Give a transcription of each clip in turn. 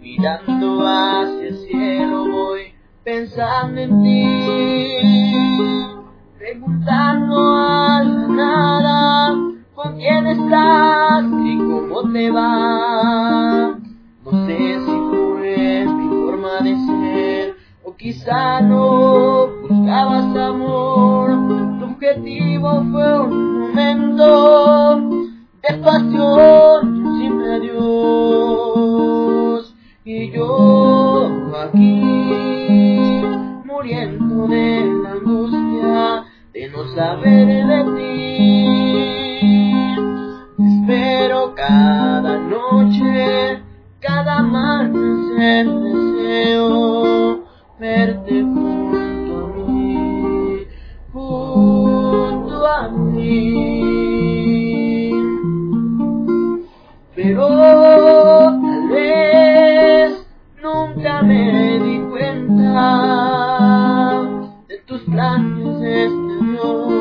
Mirando hacia el cielo voy pensando en ti, preguntando a la nada con quién estás y cómo te va. No sé si fue mi forma de ser o quizá no buscabas amor. Tu objetivo fue un momento de la angustia de no saber de ti. Espero cada noche, cada amanecer deseo verte junto a mí, junto a mí. Pero tal vez nunca me di cuenta planes este Dios.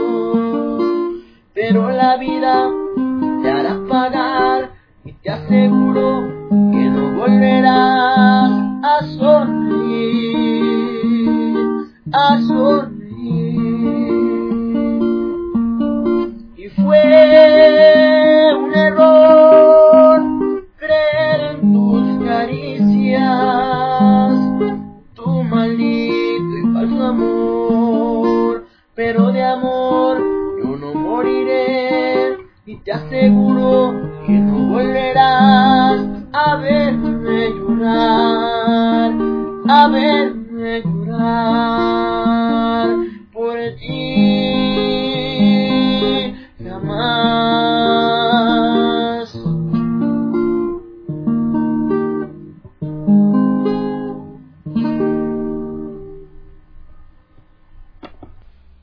Pero la vida te hará pagar y te aseguro que no volverás a sonreír, a sonreír. pero de amor yo no moriré y te aseguro que no volverás a verme llorar, a verme llorar por ti jamás.